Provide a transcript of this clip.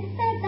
Gott.